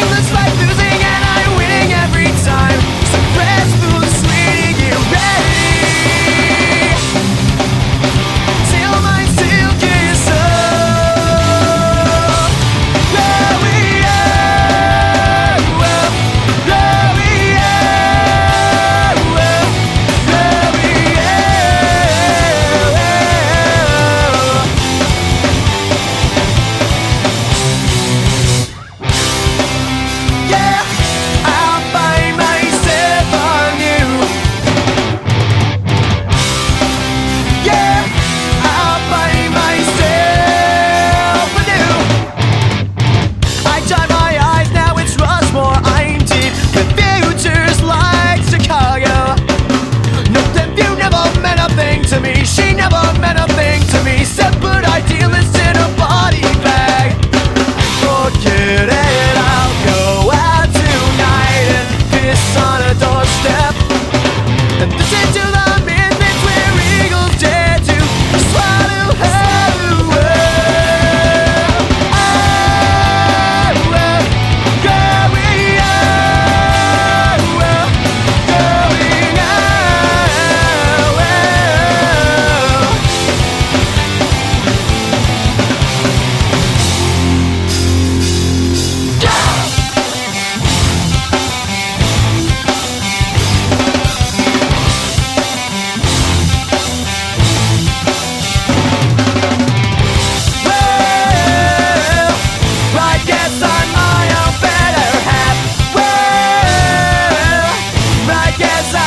endless life.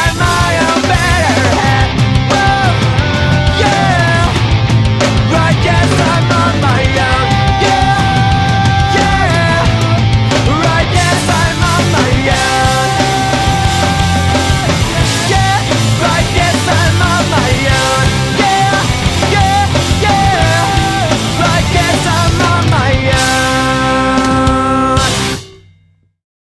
my mind.